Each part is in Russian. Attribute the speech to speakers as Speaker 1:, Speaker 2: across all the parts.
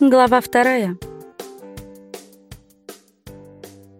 Speaker 1: Глава вторая.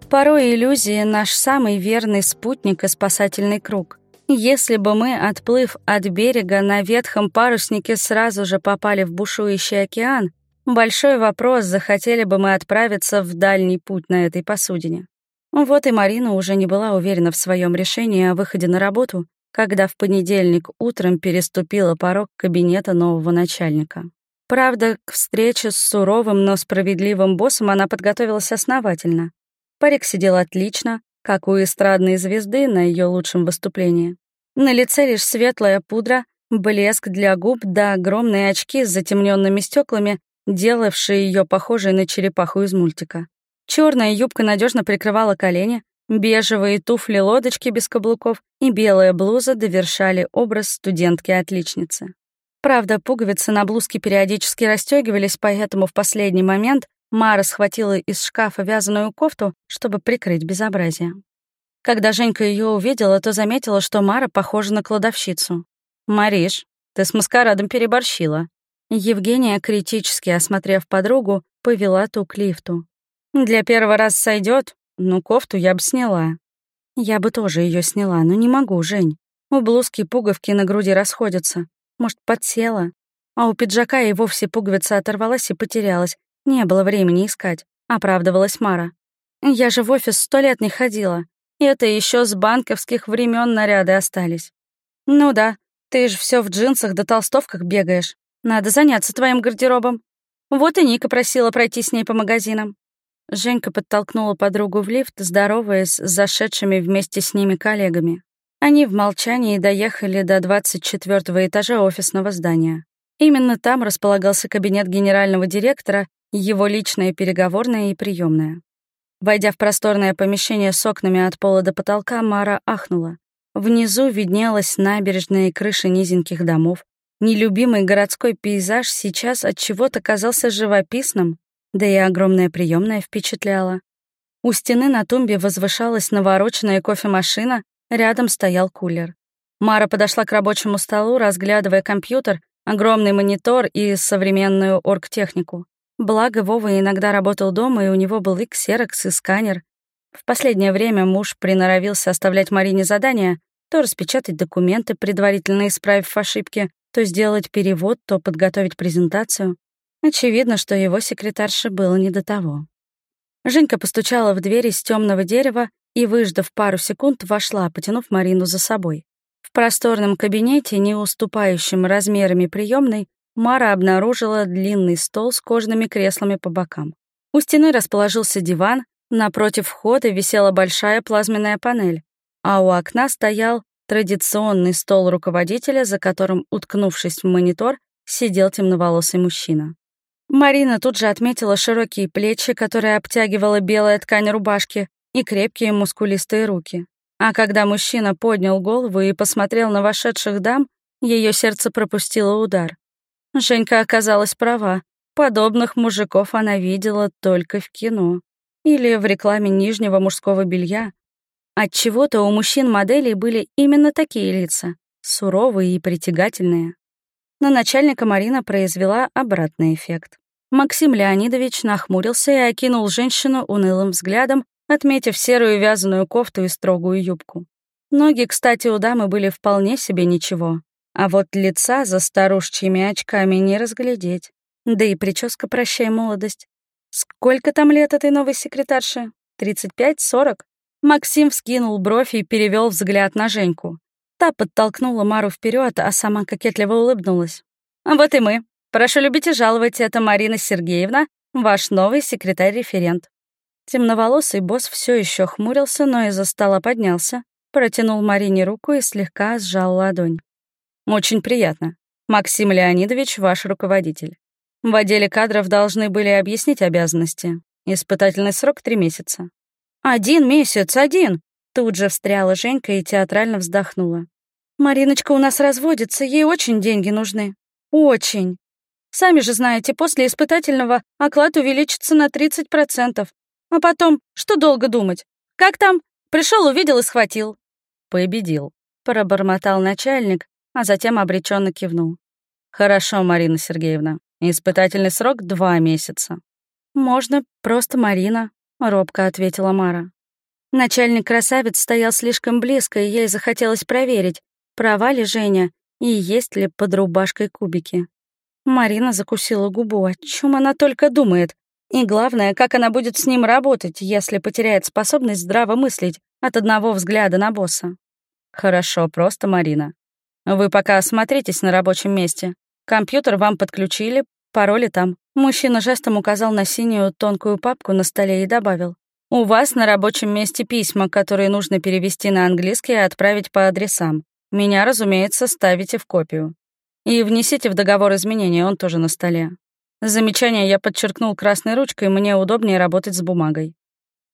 Speaker 1: Порой иллюзия — наш самый верный спутник и спасательный круг. Если бы мы, отплыв от берега на ветхом паруснике, сразу же попали в бушующий океан, большой вопрос, захотели бы мы отправиться в дальний путь на этой посудине. Вот и Марина уже не была уверена в своем решении о выходе на работу, когда в понедельник утром переступила порог кабинета нового начальника. Правда, к встрече с суровым, но справедливым боссом она подготовилась основательно. Парик сидел отлично, как у эстрадной звезды на ее лучшем выступлении. На лице лишь светлая пудра, блеск для губ да огромные очки с затемненными стеклами, делавшие ее похожей на черепаху из мультика. Черная юбка надежно прикрывала колени, бежевые туфли-лодочки без каблуков и белая блуза довершали образ студентки-отличницы. Правда, пуговицы на блузке периодически расстегивались, поэтому в последний момент Мара схватила из шкафа вязаную кофту, чтобы прикрыть безобразие. Когда Женька ее увидела, то заметила, что Мара похожа на кладовщицу. «Мариш, ты с маскарадом переборщила». Евгения, критически осмотрев подругу, повела ту к лифту. «Для первого раз сойдет, но кофту я бы сняла». «Я бы тоже ее сняла, но не могу, Жень. У блузки пуговки на груди расходятся. Может, подсела? А у пиджака и вовсе пуговица оторвалась и потерялась. Не было времени искать, оправдывалась Мара. Я же в офис сто лет не ходила. И это еще с банковских времен наряды остались. Ну да, ты же все в джинсах да толстовках бегаешь. Надо заняться твоим гардеробом. Вот и Ника просила пройти с ней по магазинам. Женька подтолкнула подругу в лифт, здороваясь с зашедшими вместе с ними коллегами. Они в молчании доехали до 24 этажа офисного здания. Именно там располагался кабинет генерального директора, его личная переговорная и приемная. Войдя в просторное помещение с окнами от пола до потолка, Мара ахнула. Внизу виднелась набережная и крыши низеньких домов. Нелюбимый городской пейзаж сейчас от чего-то казался живописным, да и огромная приемная впечатляла. У стены на тумбе возвышалась навороченная кофемашина, Рядом стоял кулер. Мара подошла к рабочему столу, разглядывая компьютер, огромный монитор и современную оргтехнику. Благо, Вова иногда работал дома, и у него был и ксерокс, и сканер. В последнее время муж приноровился оставлять Марине задания, то распечатать документы, предварительно исправив ошибки, то сделать перевод, то подготовить презентацию. Очевидно, что его секретарше было не до того. Женька постучала в дверь из темного дерева, и, выждав пару секунд, вошла, потянув Марину за собой. В просторном кабинете, не уступающем размерами приемной, Мара обнаружила длинный стол с кожаными креслами по бокам. У стены расположился диван, напротив входа висела большая плазменная панель, а у окна стоял традиционный стол руководителя, за которым, уткнувшись в монитор, сидел темноволосый мужчина. Марина тут же отметила широкие плечи, которые обтягивала белая ткань рубашки, и крепкие мускулистые руки. А когда мужчина поднял голову и посмотрел на вошедших дам, ее сердце пропустило удар. Женька оказалась права. Подобных мужиков она видела только в кино или в рекламе нижнего мужского белья. Отчего-то у мужчин-моделей были именно такие лица, суровые и притягательные. На начальника Марина произвела обратный эффект. Максим Леонидович нахмурился и окинул женщину унылым взглядом, отметив серую вязаную кофту и строгую юбку. Ноги, кстати, у дамы были вполне себе ничего, а вот лица за старушечьими очками не разглядеть. Да и прическа «Прощай, молодость». Сколько там лет этой новой секретарше? 35-40? Максим вскинул бровь и перевел взгляд на Женьку. Та подтолкнула Мару вперед, а сама кокетливо улыбнулась. «Вот и мы. Прошу любить и жаловать, это Марина Сергеевна, ваш новый секретарь-референт. Темноволосый босс все еще хмурился, но из-за стола поднялся, протянул Марине руку и слегка сжал ладонь. «Очень приятно. Максим Леонидович, ваш руководитель. В отделе кадров должны были объяснить обязанности. Испытательный срок — три месяца». «Один месяц, один!» Тут же встряла Женька и театрально вздохнула. «Мариночка у нас разводится, ей очень деньги нужны. Очень. Сами же знаете, после испытательного оклад увеличится на 30%. А потом, что долго думать? Как там? Пришел, увидел и схватил. Победил, пробормотал начальник, а затем обреченно кивнул. Хорошо, Марина Сергеевна.
Speaker 2: Испытательный срок — два месяца».
Speaker 1: «Можно просто Марина», — робко ответила Мара. Начальник красавец стоял слишком близко, и ей захотелось проверить, права ли Женя и есть ли под рубашкой кубики. Марина закусила губу, о чем она только думает. И главное, как она будет с ним работать, если потеряет способность здраво мыслить от одного взгляда на босса.
Speaker 2: Хорошо, просто Марина. Вы пока осмотритесь на рабочем месте. Компьютер вам подключили, пароли там.
Speaker 1: Мужчина жестом указал на синюю тонкую папку на столе и добавил. У вас на рабочем месте письма, которые нужно перевести на английский и отправить по адресам. Меня, разумеется, ставите в копию. И внесите в договор изменения, он тоже на столе. Замечание я подчеркнул красной ручкой, мне удобнее работать с бумагой.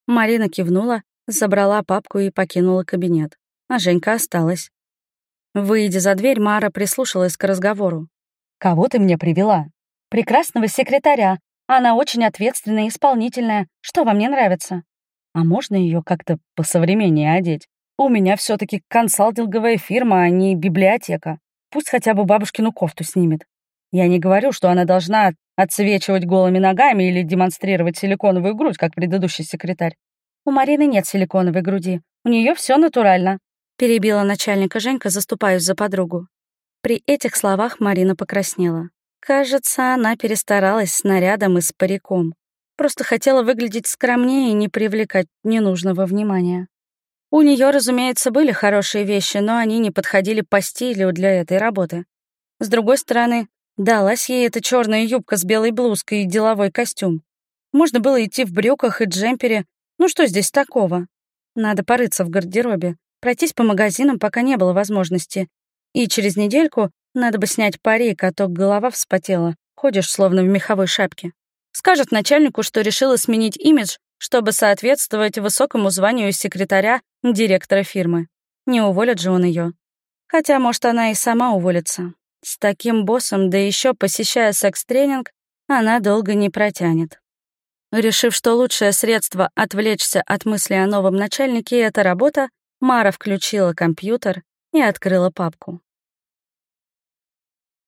Speaker 1: Марина кивнула, забрала папку и покинула кабинет. А Женька осталась. Выйдя за дверь, Мара прислушалась к разговору.
Speaker 3: «Кого ты мне привела?» «Прекрасного секретаря. Она очень ответственная и исполнительная. Что вам не нравится?»
Speaker 2: «А можно ее как-то посовременнее одеть? У меня все таки консалтинговая фирма, а не библиотека. Пусть хотя бы бабушкину кофту снимет. Я не говорю, что она должна отсвечивать голыми ногами или демонстрировать силиконовую грудь, как предыдущий секретарь.
Speaker 3: У Марины нет силиконовой груди. У нее все натурально.
Speaker 1: Перебила начальника Женька, заступаясь за подругу. При этих словах Марина покраснела. Кажется, она перестаралась с нарядом и с париком. Просто хотела выглядеть скромнее и не привлекать ненужного внимания. У нее, разумеется, были хорошие вещи, но они не подходили по стилю для этой работы. С другой стороны, Далась ей эта черная юбка с белой блузкой и деловой костюм. Можно было идти в брюках и джемпере. Ну что здесь такого? Надо порыться в гардеробе, пройтись по магазинам, пока не было возможности. И через недельку надо бы снять парик, а то голова вспотела. Ходишь словно в меховой шапке. Скажет начальнику, что решила сменить имидж, чтобы соответствовать высокому званию секретаря директора фирмы. Не уволят же он ее. Хотя, может, она и сама уволится. С таким боссом, да еще посещая секс-тренинг, она долго не протянет. Решив, что лучшее средство отвлечься от мысли о новом начальнике — это работа, Мара включила компьютер и открыла папку.